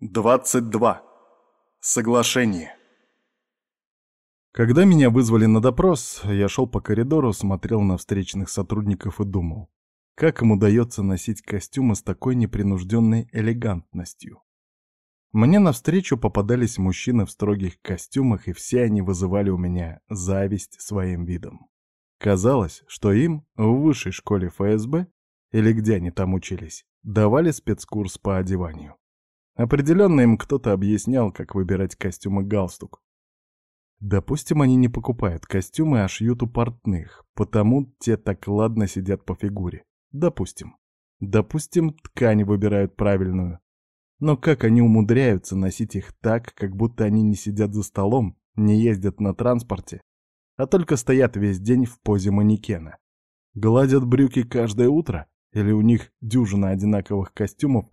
22. Соглашение. Когда меня вызвали на допрос, я шел по коридору, смотрел на встречных сотрудников и думал, как им удается носить костюмы с такой непринужденной элегантностью. Мне навстречу попадались мужчины в строгих костюмах, и все они вызывали у меня зависть своим видом. Казалось, что им в высшей школе ФСБ, или где они там учились, давали спецкурс по одеванию. Определенно им кто-то объяснял, как выбирать костюм и галстук. Допустим, они не покупают костюмы, а шьют у портных, потому те так ладно сидят по фигуре. Допустим. Допустим, ткань выбирают правильную. Но как они умудряются носить их так, как будто они не сидят за столом, не ездят на транспорте, а только стоят весь день в позе манекена? Гладят брюки каждое утро? Или у них дюжина одинаковых костюмов,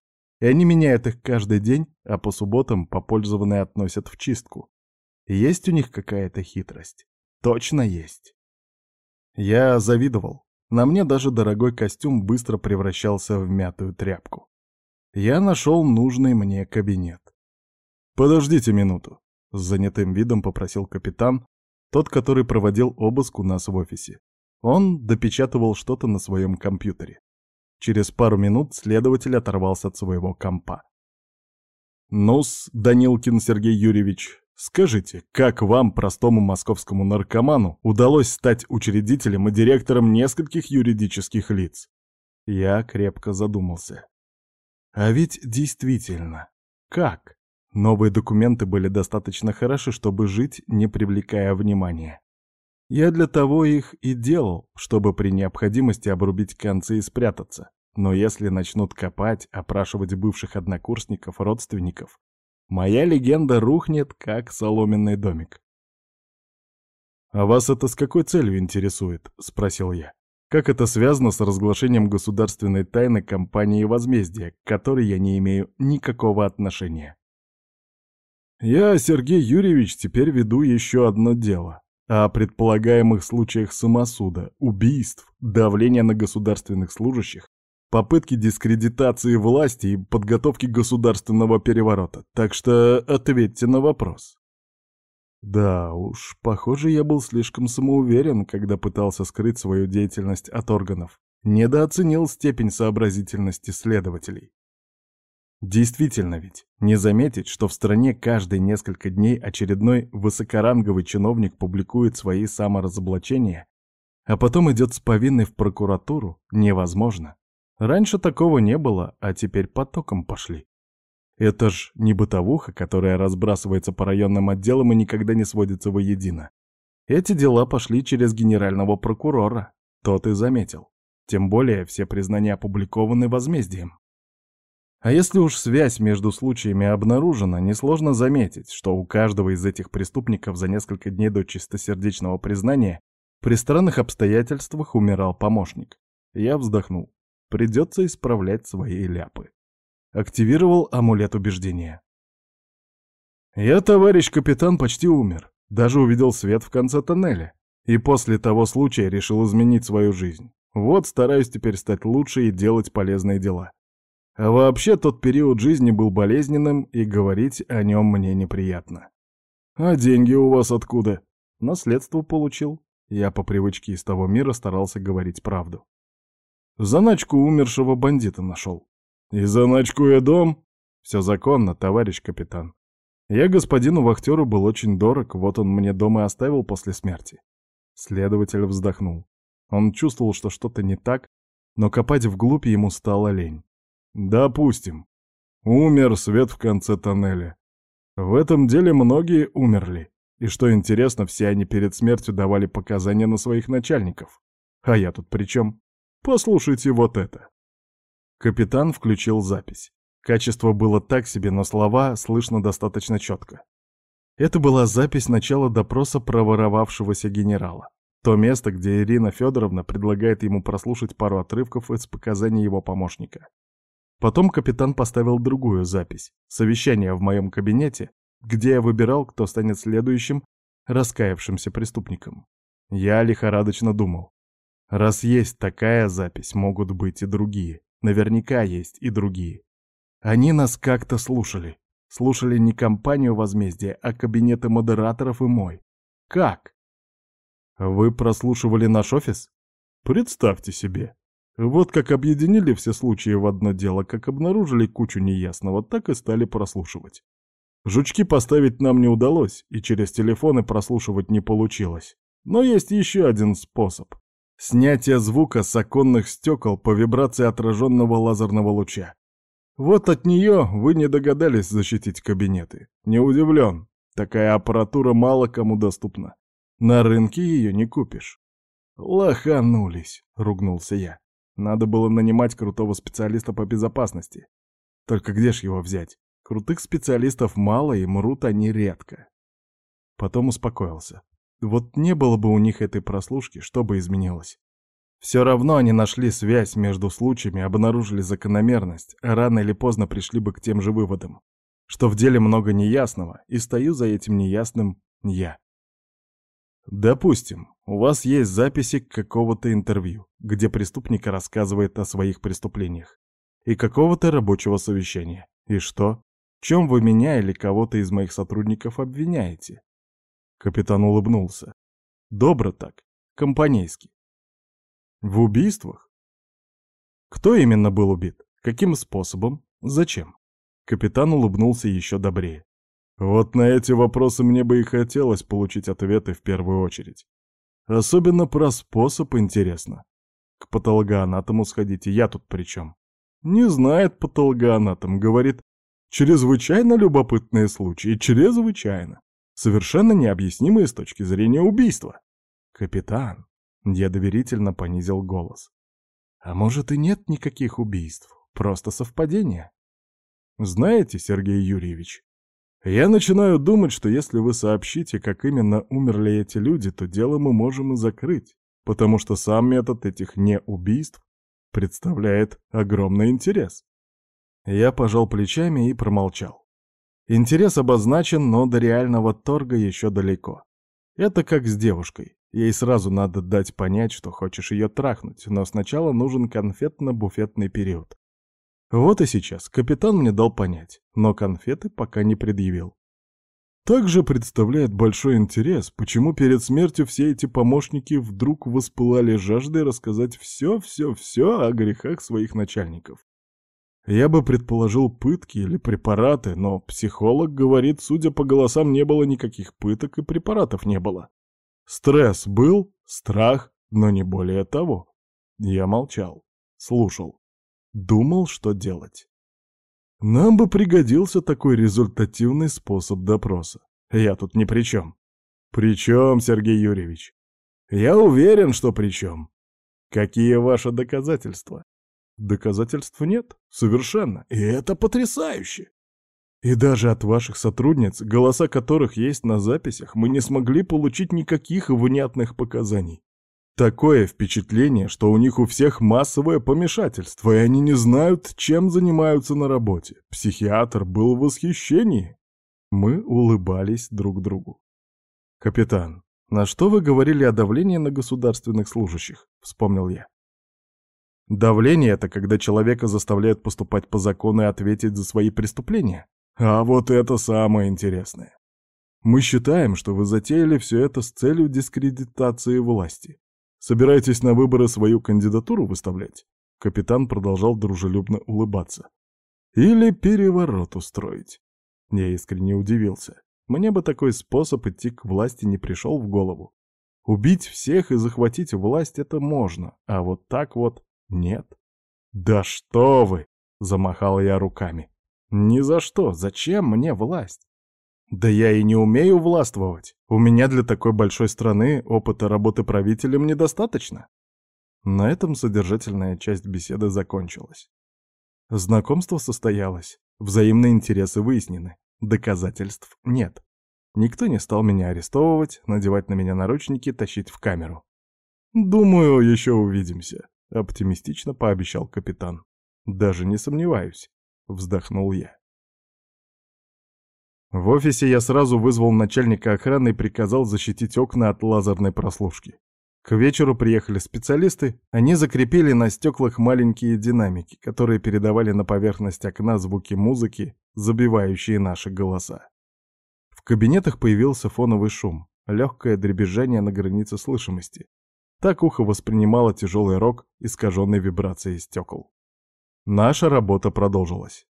и они меняют их каждый день, а по субботам попользованные относят в чистку. Есть у них какая-то хитрость? Точно есть. Я завидовал. На мне даже дорогой костюм быстро превращался в мятую тряпку. Я нашел нужный мне кабинет. «Подождите минуту», — с занятым видом попросил капитан, тот, который проводил обыск у нас в офисе. Он допечатывал что-то на своем компьютере. Через пару минут следователь оторвался от своего компа. «Ну-с, Данилкин Сергей Юрьевич, скажите, как вам, простому московскому наркоману, удалось стать учредителем и директором нескольких юридических лиц?» Я крепко задумался. А ведь действительно, как? Новые документы были достаточно хороши, чтобы жить, не привлекая внимания. Я для того их и делал, чтобы при необходимости обрубить концы и спрятаться. Но если начнут копать, опрашивать бывших однокурсников, родственников, моя легенда рухнет, как соломенный домик. «А вас это с какой целью интересует?» — спросил я. «Как это связано с разглашением государственной тайны компании «Возмездие», к которой я не имею никакого отношения?» «Я, Сергей Юрьевич, теперь веду еще одно дело о предполагаемых случаях самосуда, убийств, давления на государственных служащих, попытки дискредитации власти и подготовки государственного переворота. Так что ответьте на вопрос. Да уж, похоже, я был слишком самоуверен, когда пытался скрыть свою деятельность от органов. Недооценил степень сообразительности следователей. Действительно ведь, не заметить, что в стране каждые несколько дней очередной высокоранговый чиновник публикует свои саморазоблачения, а потом идет с повинной в прокуратуру, невозможно. Раньше такого не было, а теперь потоком пошли. Это ж не бытовуха, которая разбрасывается по районным отделам и никогда не сводится воедино. Эти дела пошли через генерального прокурора, тот и заметил. Тем более все признания опубликованы возмездием. А если уж связь между случаями обнаружена, несложно заметить, что у каждого из этих преступников за несколько дней до чистосердечного признания при странных обстоятельствах умирал помощник. Я вздохнул. Придется исправлять свои ляпы. Активировал амулет убеждения. Я, товарищ капитан, почти умер. Даже увидел свет в конце тоннеля. И после того случая решил изменить свою жизнь. Вот стараюсь теперь стать лучше и делать полезные дела. А вообще тот период жизни был болезненным, и говорить о нем мне неприятно. «А деньги у вас откуда?» «Наследство получил». Я по привычке из того мира старался говорить правду. «Заначку умершего бандита нашел». «И заначку я дом?» «Все законно, товарищ капитан. Я господину вахтеру был очень дорог, вот он мне дом и оставил после смерти». Следователь вздохнул. Он чувствовал, что что-то не так, но копать вглубь ему стало лень. Допустим. Умер свет в конце тоннеля. В этом деле многие умерли. И что интересно, все они перед смертью давали показания на своих начальников. А я тут при чем? Послушайте вот это. Капитан включил запись. Качество было так себе, но слова слышно достаточно четко. Это была запись начала допроса проворовавшегося генерала. То место, где Ирина Федоровна предлагает ему прослушать пару отрывков из показаний его помощника. Потом капитан поставил другую запись, совещание в моем кабинете, где я выбирал, кто станет следующим раскаявшимся преступником. Я лихорадочно думал. Раз есть такая запись, могут быть и другие. Наверняка есть и другие. Они нас как-то слушали. Слушали не компанию возмездия, а кабинеты модераторов и мой. Как? Вы прослушивали наш офис? Представьте себе. Вот как объединили все случаи в одно дело, как обнаружили кучу неясного, так и стали прослушивать. Жучки поставить нам не удалось, и через телефоны прослушивать не получилось. Но есть еще один способ. Снятие звука с оконных стекол по вибрации отраженного лазерного луча. Вот от нее вы не догадались защитить кабинеты. Не удивлен. Такая аппаратура мало кому доступна. На рынке ее не купишь. «Лоханулись», — ругнулся я. «Надо было нанимать крутого специалиста по безопасности. Только где ж его взять? Крутых специалистов мало, и мрут они редко». Потом успокоился. Вот не было бы у них этой прослушки, что бы изменилось? Все равно они нашли связь между случаями, обнаружили закономерность, а рано или поздно пришли бы к тем же выводам, что в деле много неясного, и стою за этим неясным я. Допустим, у вас есть записи какого-то интервью, где преступник рассказывает о своих преступлениях, и какого-то рабочего совещания. И что? В чем вы меня или кого-то из моих сотрудников обвиняете? Капитан улыбнулся. Добро так, компанейски. В убийствах? Кто именно был убит? Каким способом? Зачем? Капитан улыбнулся еще добрее. Вот на эти вопросы мне бы и хотелось получить ответы в первую очередь. Особенно про способ интересно. К патологоанатому сходите, я тут при чем? Не знает патологоанатом, говорит, чрезвычайно любопытные случаи, чрезвычайно. Совершенно необъяснимые с точки зрения убийства. Капитан, я доверительно понизил голос. А может и нет никаких убийств, просто совпадение. Знаете, Сергей Юрьевич, я начинаю думать, что если вы сообщите, как именно умерли эти люди, то дело мы можем и закрыть, потому что сам метод этих неубийств представляет огромный интерес. Я пожал плечами и промолчал. Интерес обозначен, но до реального торга еще далеко. Это как с девушкой. Ей сразу надо дать понять, что хочешь ее трахнуть, но сначала нужен конфетно-буфетный период. Вот и сейчас капитан мне дал понять, но конфеты пока не предъявил. Также представляет большой интерес, почему перед смертью все эти помощники вдруг воспылали жаждой рассказать все-все-все о грехах своих начальников. Я бы предположил пытки или препараты, но психолог говорит, судя по голосам, не было никаких пыток и препаратов не было. Стресс был, страх, но не более того. Я молчал, слушал, думал, что делать. Нам бы пригодился такой результативный способ допроса. Я тут ни при чем. При чем, Сергей Юрьевич? Я уверен, что при чем. Какие ваши доказательства? Доказательств нет, совершенно, и это потрясающе. И даже от ваших сотрудниц, голоса которых есть на записях, мы не смогли получить никаких внятных показаний. Такое впечатление, что у них у всех массовое помешательство, и они не знают, чем занимаются на работе. Психиатр был в восхищении. Мы улыбались друг другу. «Капитан, на что вы говорили о давлении на государственных служащих?» — вспомнил я. Давление — это когда человека заставляют поступать по закону и ответить за свои преступления. А вот это самое интересное. Мы считаем, что вы затеяли все это с целью дискредитации власти. Собираетесь на выборы свою кандидатуру выставлять? Капитан продолжал дружелюбно улыбаться. Или переворот устроить. Я искренне удивился. Мне бы такой способ идти к власти не пришел в голову. Убить всех и захватить власть — это можно, а вот так вот нет. «Да что вы!» — замахал я руками. «Ни за что! Зачем мне власть?» «Да я и не умею властвовать. У меня для такой большой страны опыта работы правителем недостаточно». На этом содержательная часть беседы закончилась. Знакомство состоялось, взаимные интересы выяснены, доказательств нет. Никто не стал меня арестовывать, надевать на меня наручники, тащить в камеру. «Думаю, еще увидимся», Оптимистично пообещал капитан. Даже не сомневаюсь, вздохнул я. В офисе я сразу вызвал начальника охраны и приказал защитить окна от лазерной прослушки. К вечеру приехали специалисты, они закрепили на стеклах маленькие динамики, которые передавали на поверхность окна звуки музыки, забивающие наши голоса. В кабинетах появился фоновый шум, легкое дребезжание на границе слышимости. Так ухо воспринимало тяжелый рок, искаженный вибрацией стекол. Наша работа продолжилась.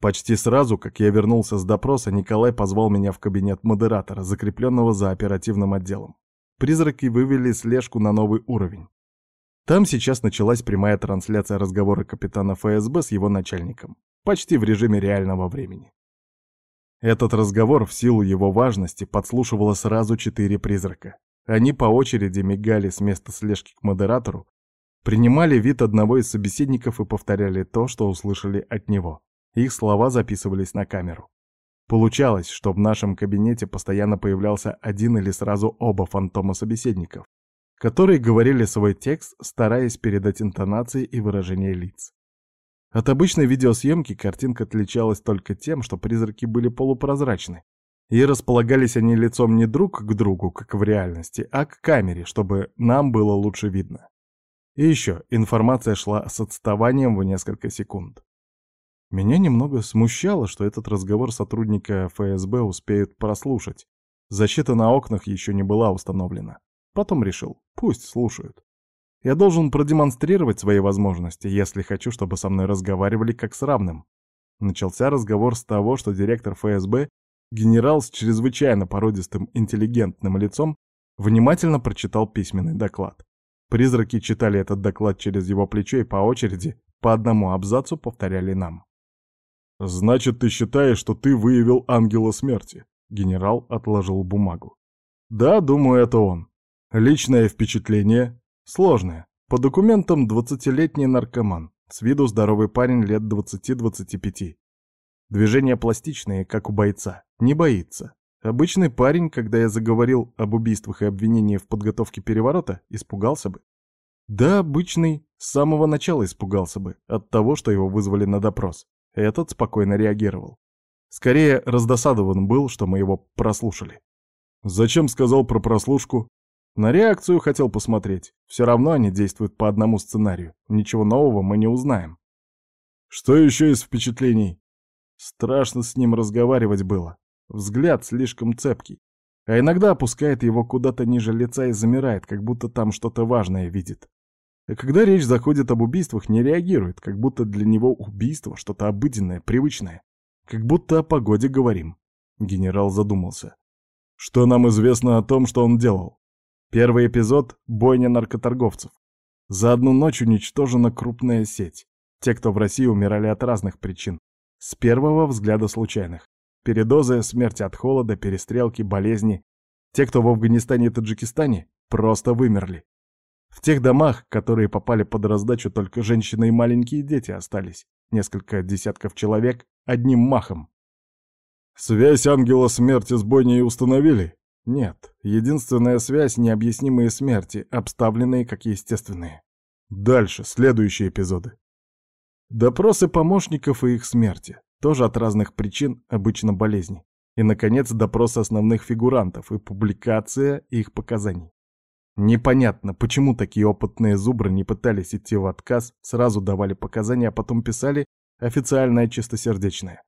Почти сразу, как я вернулся с допроса, Николай позвал меня в кабинет модератора, закрепленного за оперативным отделом. Призраки вывели слежку на новый уровень. Там сейчас началась прямая трансляция разговора капитана ФСБ с его начальником, почти в режиме реального времени. Этот разговор в силу его важности подслушивало сразу четыре призрака. Они по очереди мигали с места слежки к модератору, принимали вид одного из собеседников и повторяли то, что услышали от него. Их слова записывались на камеру. Получалось, что в нашем кабинете постоянно появлялся один или сразу оба фантома собеседников, которые говорили свой текст, стараясь передать интонации и выражения лиц. От обычной видеосъемки картинка отличалась только тем, что призраки были полупрозрачны, и располагались они лицом не друг к другу, как в реальности, а к камере, чтобы нам было лучше видно. И еще, информация шла с отставанием в несколько секунд. Меня немного смущало, что этот разговор сотрудника ФСБ успеют прослушать. Защита на окнах еще не была установлена. Потом решил, пусть слушают. Я должен продемонстрировать свои возможности, если хочу, чтобы со мной разговаривали как с равным. Начался разговор с того, что директор ФСБ, генерал с чрезвычайно породистым интеллигентным лицом, внимательно прочитал письменный доклад. Призраки читали этот доклад через его плечо и по очереди, по одному абзацу повторяли нам. «Значит, ты считаешь, что ты выявил ангела смерти?» Генерал отложил бумагу. «Да, думаю, это он. Личное впечатление? Сложное. По документам, двадцатилетний наркоман. С виду здоровый парень лет 20-25. Движения пластичные, как у бойца. Не боится. Обычный парень, когда я заговорил об убийствах и обвинении в подготовке переворота, испугался бы. Да, обычный, с самого начала испугался бы, от того, что его вызвали на допрос. Этот спокойно реагировал. Скорее, раздосадован был, что мы его прослушали. Зачем сказал про прослушку? На реакцию хотел посмотреть. Все равно они действуют по одному сценарию. Ничего нового мы не узнаем. Что еще из впечатлений? Страшно с ним разговаривать было. Взгляд слишком цепкий. А иногда опускает его куда-то ниже лица и замирает, как будто там что-то важное видит. А когда речь заходит об убийствах, не реагирует, как будто для него убийство что-то обыденное, привычное. Как будто о погоде говорим. Генерал задумался. Что нам известно о том, что он делал? Первый эпизод — бойня наркоторговцев. За одну ночь уничтожена крупная сеть. Те, кто в России умирали от разных причин. С первого взгляда случайных. Передозы, смерти от холода, перестрелки, болезни. Те, кто в Афганистане и Таджикистане, просто вымерли. В тех домах, которые попали под раздачу, только женщины и маленькие дети остались. Несколько десятков человек одним махом. Связь ангела смерти с бойней установили? Нет. Единственная связь — необъяснимые смерти, обставленные как естественные. Дальше, следующие эпизоды. Допросы помощников и их смерти. Тоже от разных причин, обычно болезни. И, наконец, допрос основных фигурантов и публикация их показаний. Непонятно, почему такие опытные зубры не пытались идти в отказ, сразу давали показания, а потом писали официальное чистосердечное.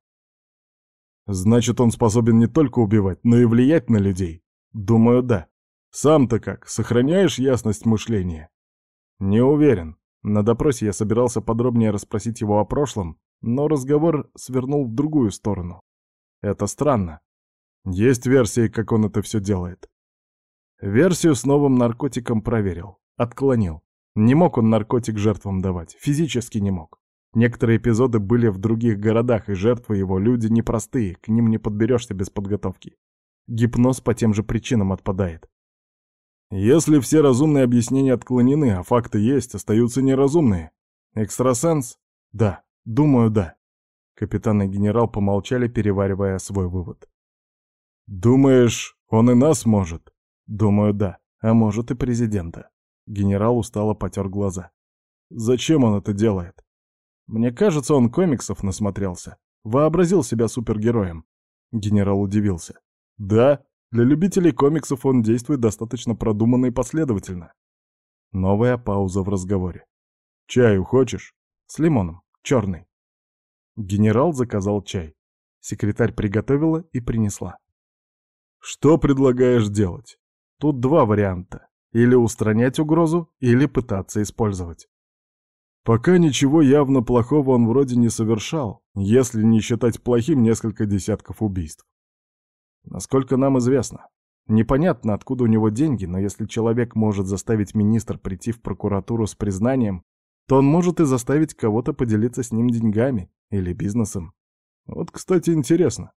Значит, он способен не только убивать, но и влиять на людей? Думаю, да. Сам-то как, сохраняешь ясность мышления? Не уверен. На допросе я собирался подробнее расспросить его о прошлом, но разговор свернул в другую сторону. Это странно. Есть версии, как он это все делает. Версию с новым наркотиком проверил. Отклонил. Не мог он наркотик жертвам давать. Физически не мог. Некоторые эпизоды были в других городах, и жертвы его люди непростые, к ним не подберешься без подготовки. Гипноз по тем же причинам отпадает. Если все разумные объяснения отклонены, а факты есть, остаются неразумные. Экстрасенс? Да, думаю, да. Капитан и генерал помолчали, переваривая свой вывод. «Думаешь, он и нас может?» Думаю, да. А может и президента. Генерал устало потер глаза. Зачем он это делает? Мне кажется, он комиксов насмотрелся. Вообразил себя супергероем. Генерал удивился. Да, для любителей комиксов он действует достаточно продуманно и последовательно. Новая пауза в разговоре. «Чаю хочешь?» «С лимоном. Черный». Генерал заказал чай. Секретарь приготовила и принесла. «Что предлагаешь делать? Тут два варианта. Или устранять угрозу, или пытаться использовать. Пока ничего явно плохого он вроде не совершал, если не считать плохим несколько десятков убийств. Насколько нам известно, непонятно, откуда у него деньги, но если человек может заставить министра прийти в прокуратуру с признанием, то он может и заставить кого-то поделиться с ним деньгами или бизнесом. Вот, кстати, интересно.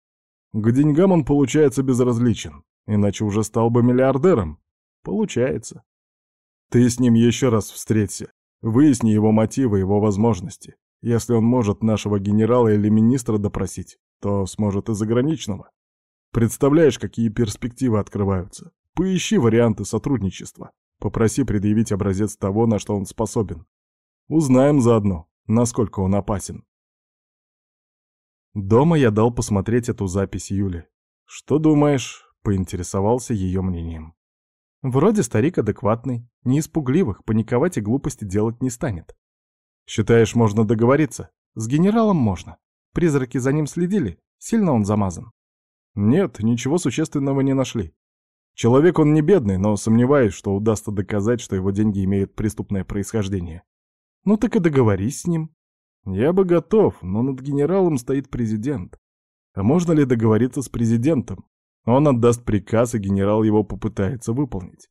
К деньгам он, получается, безразличен, иначе уже стал бы миллиардером. Получается. Ты с ним еще раз встреться, выясни его мотивы, его возможности. Если он может нашего генерала или министра допросить, то сможет и заграничного. Представляешь, какие перспективы открываются. Поищи варианты сотрудничества. Попроси предъявить образец того, на что он способен. Узнаем заодно, насколько он опасен. Дома я дал посмотреть эту запись Юли. «Что думаешь?» — поинтересовался ее мнением. Вроде старик адекватный, не испугливых, паниковать и глупости делать не станет. Считаешь, можно договориться? С генералом можно. Призраки за ним следили, сильно он замазан. Нет, ничего существенного не нашли. Человек он не бедный, но сомневаюсь, что удастся доказать, что его деньги имеют преступное происхождение. Ну так и договорись с ним. Я бы готов, но над генералом стоит президент. А можно ли договориться с президентом? Он отдаст приказ, и генерал его попытается выполнить.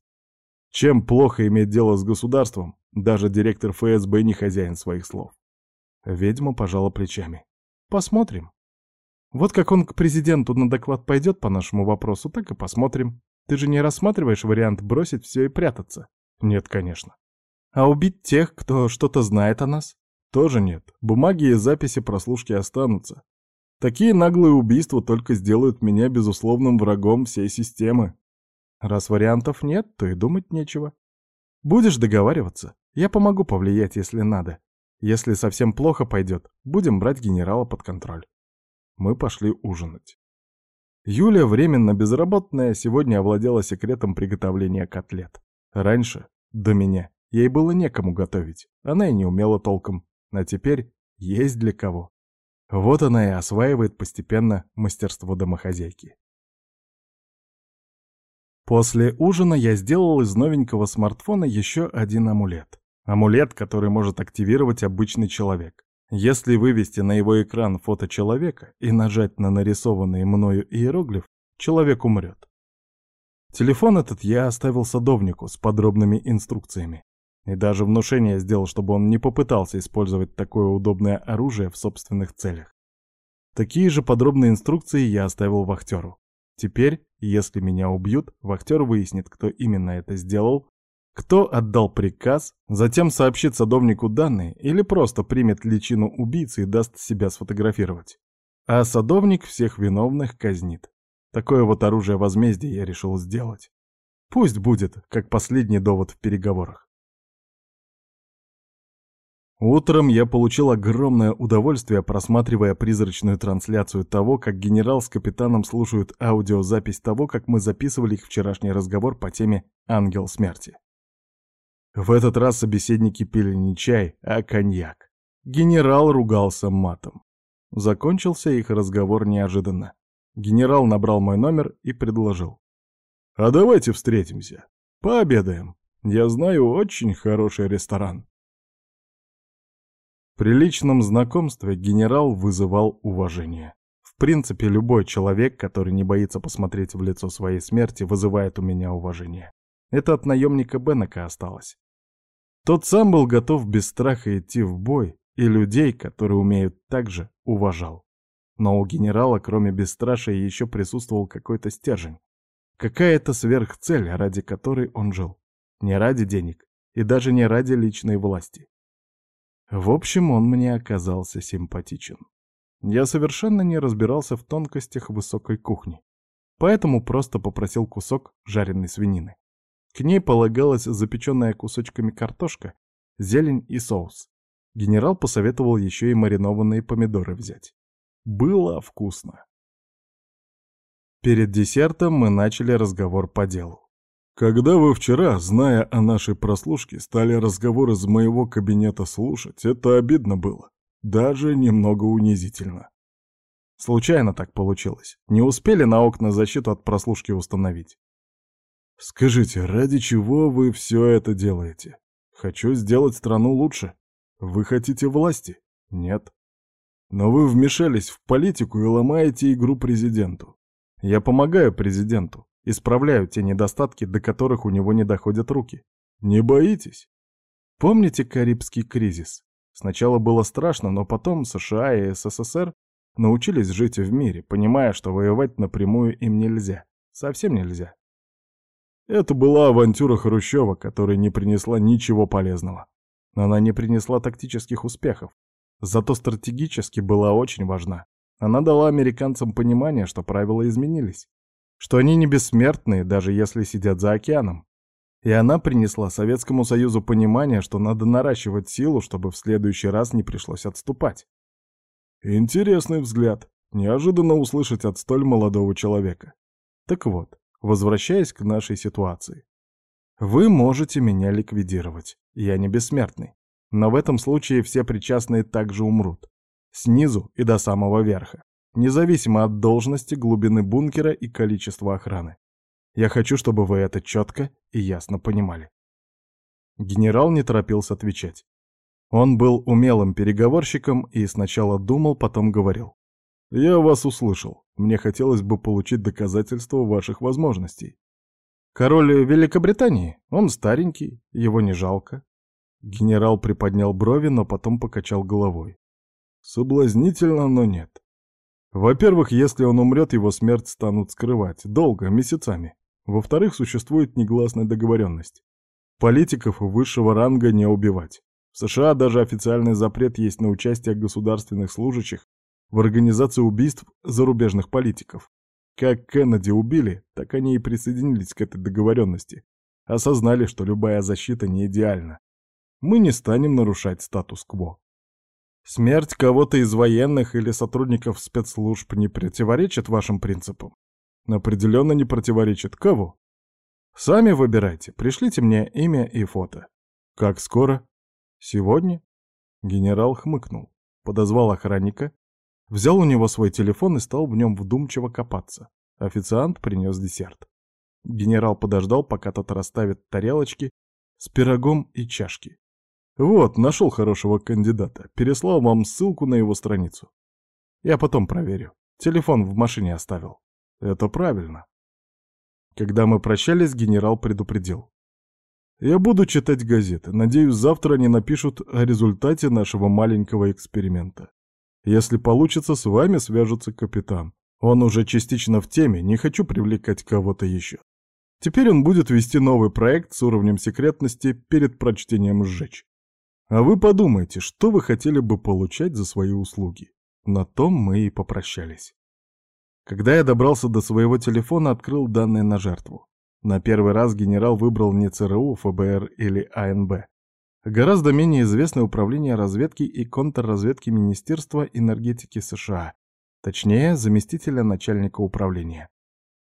Чем плохо иметь дело с государством, даже директор ФСБ не хозяин своих слов. Ведьма пожала плечами. Посмотрим. Вот как он к президенту на доклад пойдет по нашему вопросу, так и посмотрим. Ты же не рассматриваешь вариант бросить все и прятаться? Нет, конечно. А убить тех, кто что-то знает о нас? Тоже нет. Бумаги и записи прослушки останутся. Такие наглые убийства только сделают меня безусловным врагом всей системы. Раз вариантов нет, то и думать нечего. Будешь договариваться? Я помогу повлиять, если надо. Если совсем плохо пойдет, будем брать генерала под контроль. Мы пошли ужинать. Юля, временно безработная, сегодня овладела секретом приготовления котлет. Раньше, до меня, Ей было некому готовить, она и не умела толком, а теперь есть для кого. Вот она и осваивает постепенно мастерство домохозяйки. После ужина я сделал из новенького смартфона еще один амулет. Амулет, который может активировать обычный человек. Если вывести на его экран фото человека и нажать на нарисованный мною иероглиф, человек умрет. Телефон этот я оставил садовнику с подробными инструкциями. И даже внушение сделал, чтобы он не попытался использовать такое удобное оружие в собственных целях. Такие же подробные инструкции я оставил вахтеру. Теперь, если меня убьют, вахтер выяснит, кто именно это сделал, кто отдал приказ, затем сообщит садовнику данные или просто примет личину убийцы и даст себя сфотографировать. А садовник всех виновных казнит. Такое вот оружие возмездия я решил сделать. Пусть будет, как последний довод в переговорах. Утром я получил огромное удовольствие, просматривая призрачную трансляцию того, как генерал с капитаном слушают аудиозапись того, как мы записывали их вчерашний разговор по теме «Ангел смерти». В этот раз собеседники пили не чай, а коньяк. Генерал ругался матом. Закончился их разговор неожиданно. Генерал набрал мой номер и предложил. «А давайте встретимся. Пообедаем. Я знаю очень хороший ресторан». При личном знакомстве генерал вызывал уважение. В принципе, любой человек, который не боится посмотреть в лицо своей смерти, вызывает у меня уважение. Это от наемника Беннека осталось. Тот сам был готов без страха идти в бой, и людей, которые умеют так же, уважал. Но у генерала, кроме бесстрашия, еще присутствовал какой-то стержень. Какая-то сверхцель, ради которой он жил. Не ради денег и даже не ради личной власти. В общем, он мне оказался симпатичен. Я совершенно не разбирался в тонкостях высокой кухни, поэтому просто попросил кусок жареной свинины. К ней полагалась запеченная кусочками картошка, зелень и соус. Генерал посоветовал еще и маринованные помидоры взять. Было вкусно. Перед десертом мы начали разговор по делу. Когда вы вчера, зная о нашей прослушке, стали разговор из моего кабинета слушать, это обидно было. Даже немного унизительно. Случайно так получилось. Не успели на окна защиту от прослушки установить. Скажите, ради чего вы все это делаете? Хочу сделать страну лучше. Вы хотите власти? Нет. Но вы вмешались в политику и ломаете игру президенту. Я помогаю президенту, исправляю те недостатки, до которых у него не доходят руки. Не боитесь? Помните Карибский кризис? Сначала было страшно, но потом США и СССР научились жить в мире, понимая, что воевать напрямую им нельзя. Совсем нельзя. Это была авантюра Хрущева, которая не принесла ничего полезного. Она не принесла тактических успехов, зато стратегически была очень важна. Она дала американцам понимание, что правила изменились, что они не бессмертные, даже если сидят за океаном. И она принесла Советскому Союзу понимание, что надо наращивать силу, чтобы в следующий раз не пришлось отступать. Интересный взгляд. Неожиданно услышать от столь молодого человека. Так вот, возвращаясь к нашей ситуации. Вы можете меня ликвидировать. Я не бессмертный. Но в этом случае все причастные также умрут. Снизу и до самого верха. Независимо от должности, глубины бункера и количества охраны. Я хочу, чтобы вы это четко и ясно понимали. Генерал не торопился отвечать. Он был умелым переговорщиком и сначала думал, потом говорил. «Я вас услышал. Мне хотелось бы получить доказательства ваших возможностей. Король Великобритании? Он старенький, его не жалко». Генерал приподнял брови, но потом покачал головой. «Соблазнительно, но нет. Во-первых, если он умрет, его смерть станут скрывать. Долго, месяцами. Во-вторых, существует негласная договоренность. Политиков высшего ранга не убивать. В США даже официальный запрет есть на участие государственных служащих в организации убийств зарубежных политиков. Как Кеннеди убили, так они и присоединились к этой договоренности. Осознали, что любая защита не идеальна. Мы не станем нарушать статус-кво. Смерть кого-то из военных или сотрудников спецслужб не противоречит вашим принципам? Определенно не противоречит. Кого? Сами выбирайте. Пришлите мне имя и фото. Как скоро? «Сегодня?» Генерал хмыкнул, подозвал охранника, взял у него свой телефон и стал в нем вдумчиво копаться. Официант принес десерт. Генерал подождал, пока тот расставит тарелочки с пирогом и чашки. «Вот, нашел хорошего кандидата. Переслал вам ссылку на его страницу. Я потом проверю. Телефон в машине оставил. Это правильно». Когда мы прощались, генерал предупредил. Я буду читать газеты. Надеюсь, завтра они напишут о результате нашего маленького эксперимента. Если получится, с вами свяжется капитан. Он уже частично в теме, не хочу привлекать кого-то еще. Теперь он будет вести новый проект с уровнем секретности перед прочтением сжечь. А вы подумайте, что вы хотели бы получать за свои услуги. На том мы и попрощались. Когда я добрался до своего телефона, открыл данные на жертву. На первый раз генерал выбрал не ЦРУ, ФБР или АНБ. Гораздо менее известное управление разведки и контрразведки Министерства энергетики США, точнее, заместителя начальника управления.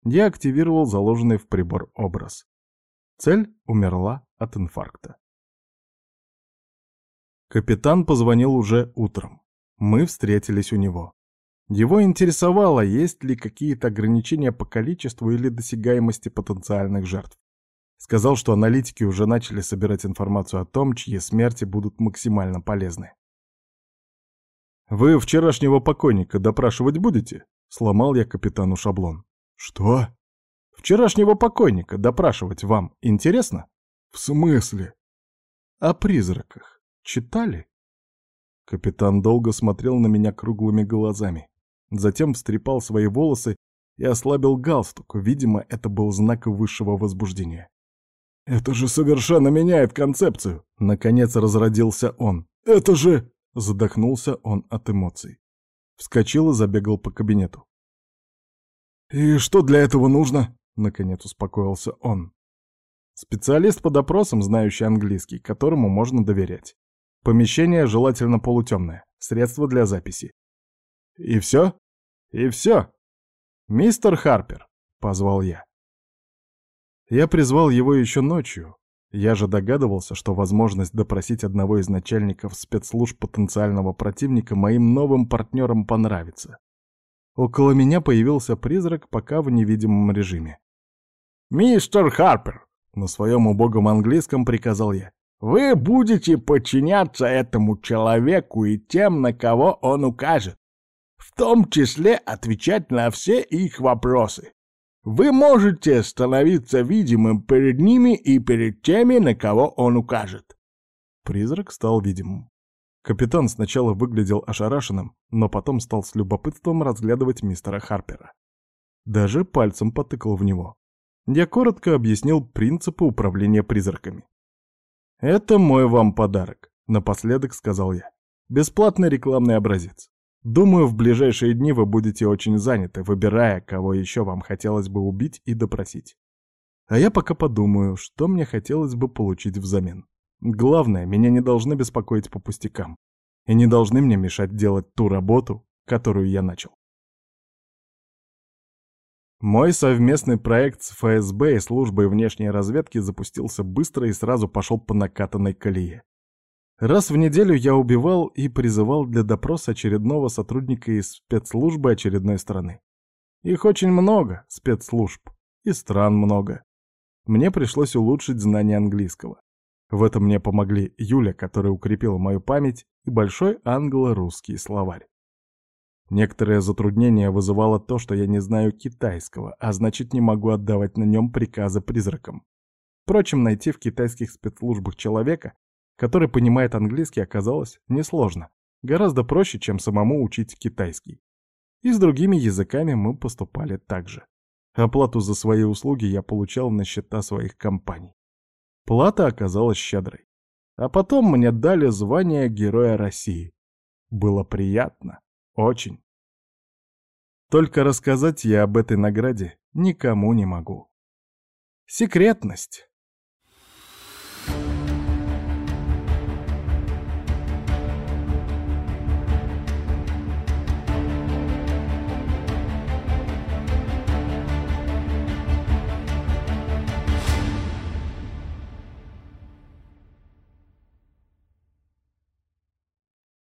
Я активировал заложенный в прибор образ. Цель умерла от инфаркта. Капитан позвонил уже утром. Мы встретились у него. Его интересовало, есть ли какие-то ограничения по количеству или досягаемости потенциальных жертв. Сказал, что аналитики уже начали собирать информацию о том, чьи смерти будут максимально полезны. «Вы вчерашнего покойника допрашивать будете?» — сломал я капитану шаблон. «Что?» «Вчерашнего покойника допрашивать вам интересно?» «В смысле?» «О призраках. Читали?» Капитан долго смотрел на меня круглыми глазами. Затем встрепал свои волосы и ослабил галстук. Видимо, это был знак высшего возбуждения. «Это же совершенно меняет концепцию!» Наконец разродился он. «Это же...» Задохнулся он от эмоций. Вскочил и забегал по кабинету. «И что для этого нужно?» Наконец успокоился он. Специалист по допросам, знающий английский, которому можно доверять. Помещение желательно полутемное. Средства для записи. И все? И все. Мистер Харпер, позвал я. Я призвал его еще ночью. Я же догадывался, что возможность допросить одного из начальников спецслужб потенциального противника моим новым партнерам понравится. Около меня появился призрак, пока в невидимом режиме. «Мистер Харпер!» — на своем убогом английском приказал я. «Вы будете подчиняться этому человеку и тем, на кого он укажет, в том числе отвечать на все их вопросы. Вы можете становиться видимым перед ними и перед теми, на кого он укажет». Призрак стал видимым. Капитан сначала выглядел ошарашенным, но потом стал с любопытством разглядывать мистера Харпера. Даже пальцем потыкал в него. Я коротко объяснил принципы управления призраками. «Это мой вам подарок», — напоследок сказал я. «Бесплатный рекламный образец. Думаю, в ближайшие дни вы будете очень заняты, выбирая, кого еще вам хотелось бы убить и допросить. А я пока подумаю, что мне хотелось бы получить взамен. Главное, меня не должны беспокоить по пустякам. И не должны мне мешать делать ту работу, которую я начал. Мой совместный проект с ФСБ и службой внешней разведки запустился быстро и сразу пошел по накатанной колее. Раз в неделю я убивал и призывал для допроса очередного сотрудника из спецслужбы очередной страны. Их очень много, спецслужб, и стран много. Мне пришлось улучшить знание английского. В этом мне помогли Юля, которая укрепила мою память, и большой англо-русский словарь. Некоторые затруднения вызывало то, что я не знаю китайского, а значит не могу отдавать на нем приказы призракам. Впрочем, найти в китайских спецслужбах человека, который понимает английский, оказалось несложно. Гораздо проще, чем самому учить китайский. И с другими языками мы поступали так же. Оплату за свои услуги я получал на счета своих компаний. Плата оказалась щедрой. А потом мне дали звание Героя России. Было приятно. Очень. Только рассказать я об этой награде никому не могу. Секретность.